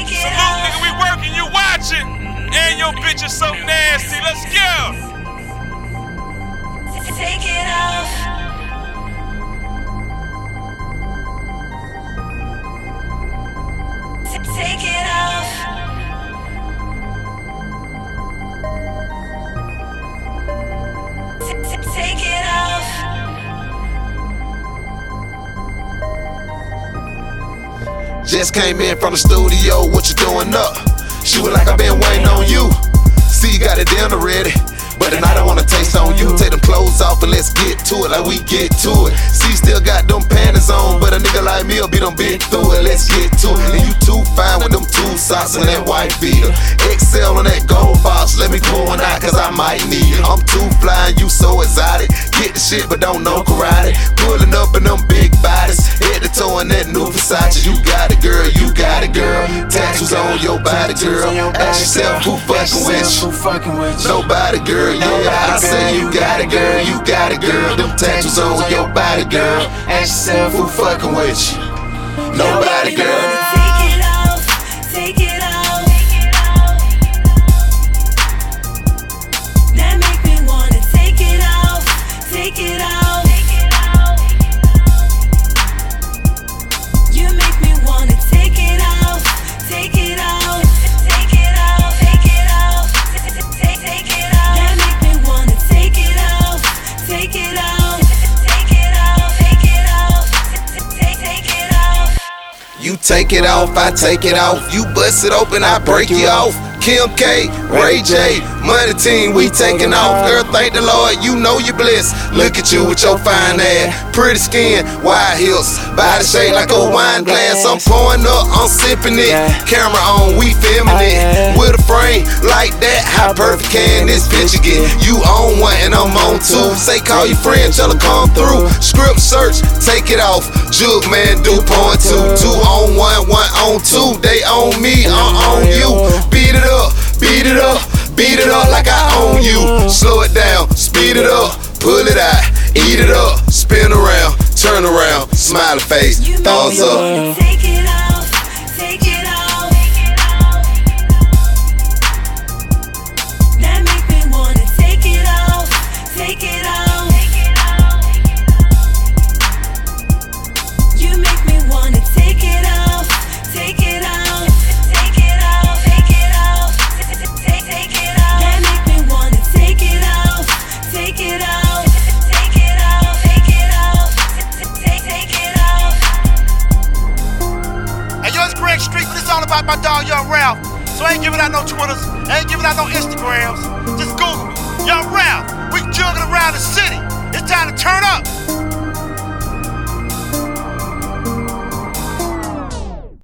Take it Salute, nigga, we working, you watching. And your bitch is so nasty. Let's go. Take it off. Take it off. Take it Just came in from the studio, what you doing up? She was like, i been waiting on you. See, you got it dinner ready. But tonight I wanna taste on you. Take them clothes off and let's get to it like we get to it. See, still got them panties on, but a nigga like me'll be done been through it. Let's get to it. And you too fine with them two socks and that white beater. XL on that gold box, let me pull one out cause I might need it. I'm too fly you so exotic. Get the shit but don't know karate. On your body, girl. Ask yourself who fucking with you. Who fucking with you? Nobody, girl, yeah. I say you got it, girl, you got it, girl. Them tattoos on your body, girl. Ask yourself Who fucking with you? Nobody, You take it off, I take it off. You bust it open, I break you off. Kim K, Ray J, Money Team, we taking off. Girl, thank the Lord, you know you're blessed. Look at you with your fine ass, pretty skin, wide hips, body shape like a wine glass. I'm pouring up, I'm sipping it. Camera on, we filming it. With a frame like that, how perfect can this picture get? You on one and I'm on two. Say call your friend, tell her come through. Script search, take it off. Jug man, do point two. Two on one, one on two. They on me, I'm on you. Beat it up, beat it up, beat it up like I own you. Slow it down, speed it up, pull it out, eat it up, spin around, turn around, smiley face, thumbs up. shout out my dog Young Ralph. So I ain't giving out no Twitters, I ain't giving out no Instagrams. Just Google me. Young Ralph, we jugging around the city. It's time to turn up.